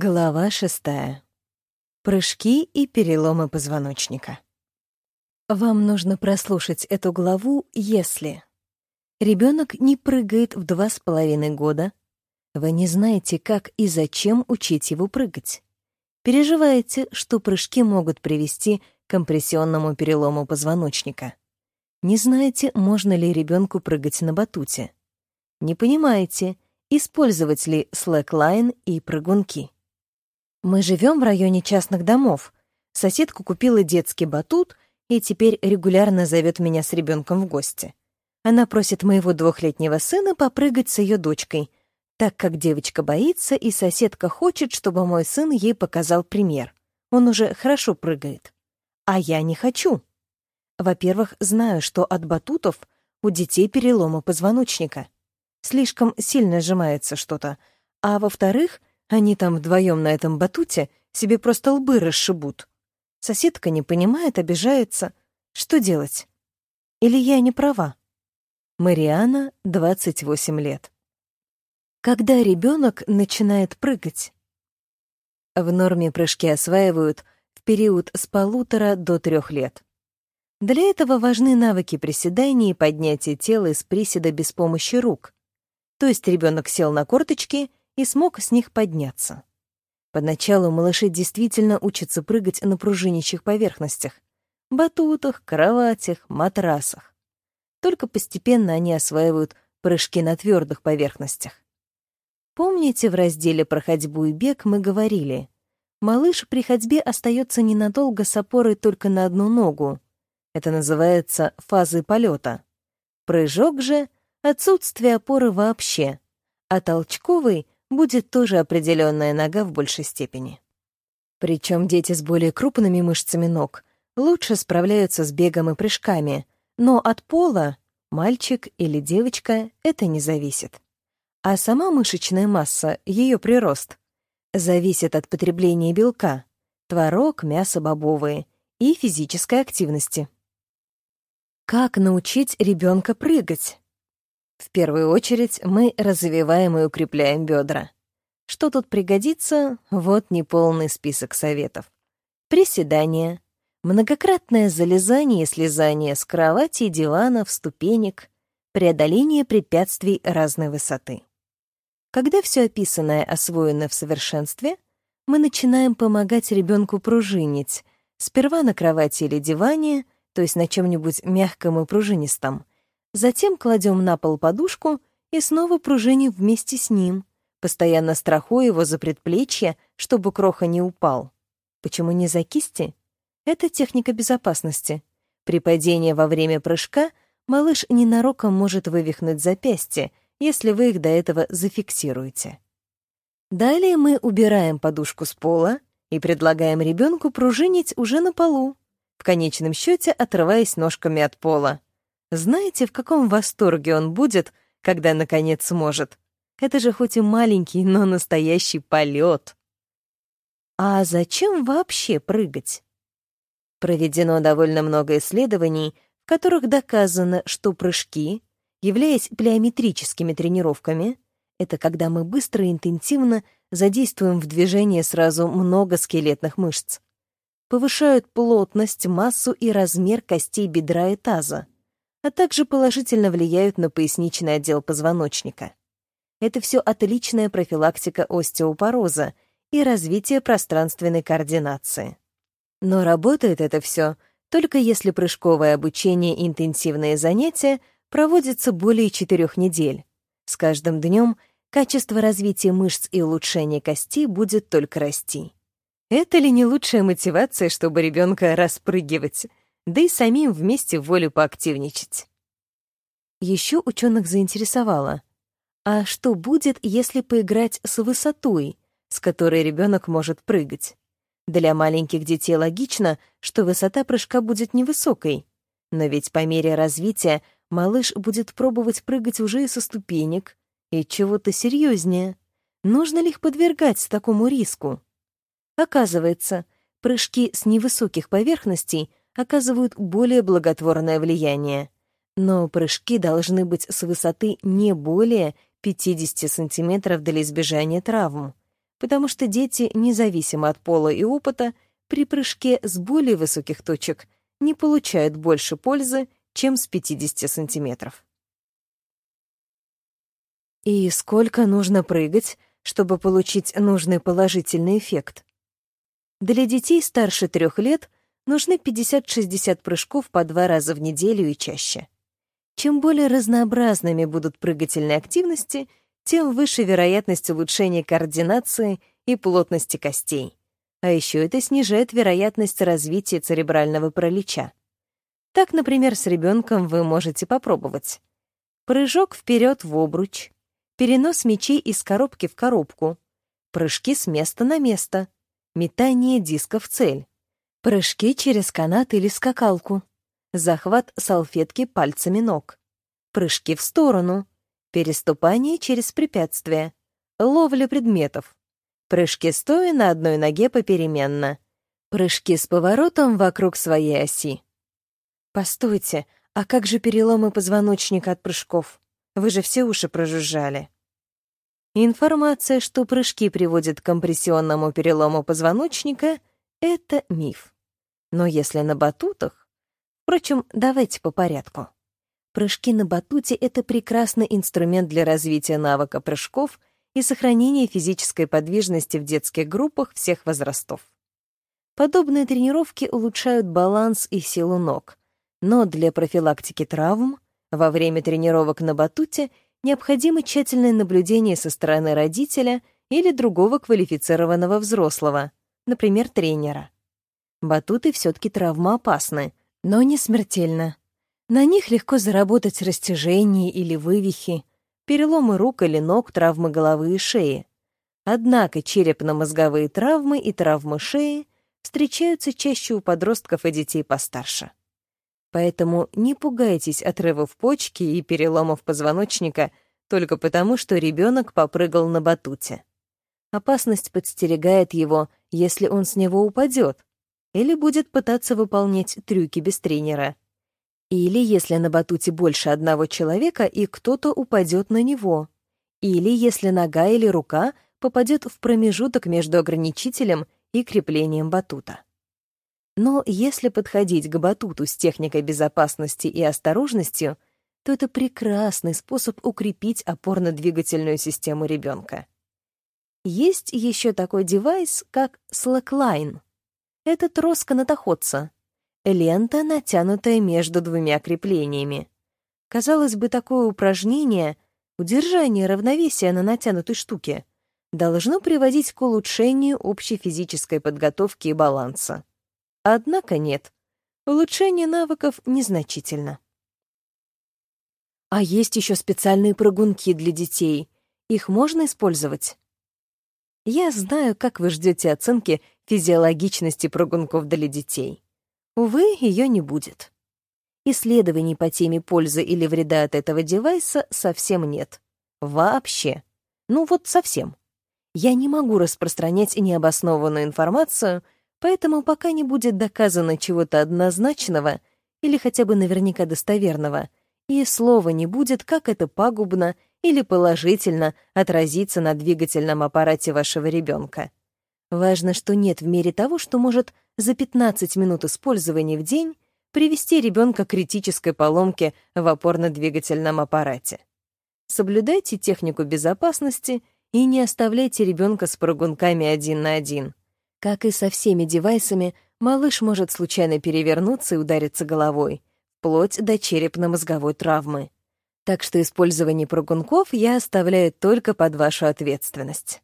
Глава шестая. Прыжки и переломы позвоночника. Вам нужно прослушать эту главу, если ребенок не прыгает в два с половиной года, вы не знаете, как и зачем учить его прыгать, переживаете, что прыжки могут привести к компрессионному перелому позвоночника, не знаете, можно ли ребенку прыгать на батуте, не понимаете, использовать ли слэклайн и прыгунки. Мы живем в районе частных домов. Соседка купила детский батут и теперь регулярно зовет меня с ребенком в гости. Она просит моего двухлетнего сына попрыгать с ее дочкой, так как девочка боится, и соседка хочет, чтобы мой сын ей показал пример. Он уже хорошо прыгает. А я не хочу. Во-первых, знаю, что от батутов у детей переломы позвоночника. Слишком сильно сжимается что-то. А во-вторых, они там вдвоем на этом батуте себе просто лбы расшибут. Соседка не понимает, обижается. Что делать? Или я не права? Мариана, 28 лет. Когда ребенок начинает прыгать? В норме прыжки осваивают в период с полутора до трех лет. Для этого важны навыки приседания и поднятия тела из приседа без помощи рук. То есть ребенок сел на корточки и смог с них подняться. Поначалу малыши действительно учатся прыгать на пружинящих поверхностях — батутах, кроватях, матрасах. Только постепенно они осваивают прыжки на твердых поверхностях. Помните, в разделе про ходьбу и бег мы говорили, малыш при ходьбе остается ненадолго с опорой только на одну ногу. Это называется фазой полета. Прыжок же — отсутствие опоры вообще, а толчковый — будет тоже определенная нога в большей степени. Причем дети с более крупными мышцами ног лучше справляются с бегом и прыжками, но от пола, мальчик или девочка, это не зависит. А сама мышечная масса, ее прирост, зависит от потребления белка, творог, мясо бобовые и физической активности. Как научить ребенка прыгать? В первую очередь мы развиваем и укрепляем бедра. Что тут пригодится? Вот неполный список советов. Приседания, многократное залезание и слезание с кровати, диванов, ступенек, преодоление препятствий разной высоты. Когда все описанное освоено в совершенстве, мы начинаем помогать ребенку пружинить, сперва на кровати или диване, то есть на чем-нибудь мягком и пружинистом, Затем кладем на пол подушку и снова пружиним вместе с ним, постоянно страхуя его за предплечье, чтобы кроха не упал. Почему не за кисти? Это техника безопасности. При падении во время прыжка малыш ненароком может вывихнуть запястье, если вы их до этого зафиксируете. Далее мы убираем подушку с пола и предлагаем ребенку пружинить уже на полу, в конечном счете отрываясь ножками от пола. Знаете, в каком восторге он будет, когда наконец сможет? Это же хоть и маленький, но настоящий полет. А зачем вообще прыгать? Проведено довольно много исследований, в которых доказано, что прыжки, являясь плеометрическими тренировками, это когда мы быстро и интенсивно задействуем в движение сразу много скелетных мышц, повышают плотность, массу и размер костей бедра и таза, а также положительно влияют на поясничный отдел позвоночника. Это все отличная профилактика остеопороза и развитие пространственной координации. Но работает это все только если прыжковое обучение и интенсивные занятия проводятся более четырех недель. С каждым днем качество развития мышц и улучшения кости будет только расти. Это ли не лучшая мотивация, чтобы ребенка распрыгивать? Да и самим вместе волю поактивничать. Еще ученых заинтересовало, а что будет, если поиграть с высотой, с которой ребенок может прыгать? Для маленьких детей логично, что высота прыжка будет невысокой, но ведь по мере развития малыш будет пробовать прыгать уже и со ступенек, и чего-то серьезнее. Нужно ли их подвергать такому риску? Оказывается, прыжки с невысоких поверхностей оказывают более благотворное влияние. Но прыжки должны быть с высоты не более 50 сантиметров для избежания травм. потому что дети, независимо от пола и опыта, при прыжке с более высоких точек не получают больше пользы, чем с 50 сантиметров. И сколько нужно прыгать, чтобы получить нужный положительный эффект? Для детей старше трех лет нужны 50-60 прыжков по два раза в неделю и чаще. Чем более разнообразными будут прыгательные активности, тем выше вероятность улучшения координации и плотности костей. А еще это снижает вероятность развития церебрального паралича. Так, например, с ребенком вы можете попробовать. Прыжок вперед в обруч, перенос мячей из коробки в коробку, прыжки с места на место, метание диска в цель, прыжки через канат или скакалку, захват салфетки пальцами ног, прыжки в сторону, переступание через препятствия, ловля предметов, прыжки стоя на одной ноге попеременно, прыжки с поворотом вокруг своей оси. Постойте, а как же переломы позвоночника от прыжков? Вы же все уши прожужжали. Информация, что прыжки приводят к компрессионному перелому позвоночника, это миф. Но если на батутах... Впрочем, давайте по порядку. Прыжки на батуте — это прекрасный инструмент для развития навыка прыжков и сохранения физической подвижности в детских группах всех возрастов. Подобные тренировки улучшают баланс и силу ног, но для профилактики травм во время тренировок на батуте необходимо тщательное наблюдение со стороны родителя или другого квалифицированного взрослого, например, тренера. Батуты все-таки травмоопасны, но не смертельно. На них легко заработать растяжение или вывихи, переломы рук или ног, травмы головы и шеи. Однако черепно-мозговые травмы и травмы шеи встречаются чаще у подростков и детей постарше. Поэтому не пугайтесь отрывов почки и переломов позвоночника только потому, что ребенок попрыгал на батуте. Опасность подстерегает его, если он с него упадет, или будет пытаться выполнять трюки без тренера. Или если на батуте больше одного человека, и кто-то упадет на него. Или если нога или рука попадет в промежуток между ограничителем и креплением батута. Но если подходить к батуту с техникой безопасности и осторожностью, то это прекрасный способ укрепить опорно-двигательную систему ребенка. Есть еще такой девайс, как slackline. Это трос канатоходца, лента, натянутая между двумя креплениями. Казалось бы, такое упражнение, удержание равновесия на натянутой штуке, должно приводить к улучшению общей физической подготовки и баланса. Однако нет, улучшение навыков незначительно. А есть еще специальные прыгунки для детей. Их можно использовать? Я знаю, как вы ждете оценки физиологичности прыгунков для детей. Увы, ее не будет. Исследований по теме пользы или вреда от этого девайса совсем нет. Вообще. Ну вот совсем. Я не могу распространять необоснованную информацию, поэтому пока не будет доказано чего-то однозначного или хотя бы наверняка достоверного, и слова не будет, как это пагубно или положительно отразится на двигательном аппарате вашего ребенка. Важно, что нет в мире того, что может за 15 минут использования в день привести ребенка к критической поломке в опорно-двигательном аппарате. Соблюдайте технику безопасности и не оставляйте ребенка с прыгунками один на один. Как и со всеми девайсами, малыш может случайно перевернуться и удариться головой, вплоть до черепно-мозговой травмы. Так что использование прыгунков я оставляю только под вашу ответственность.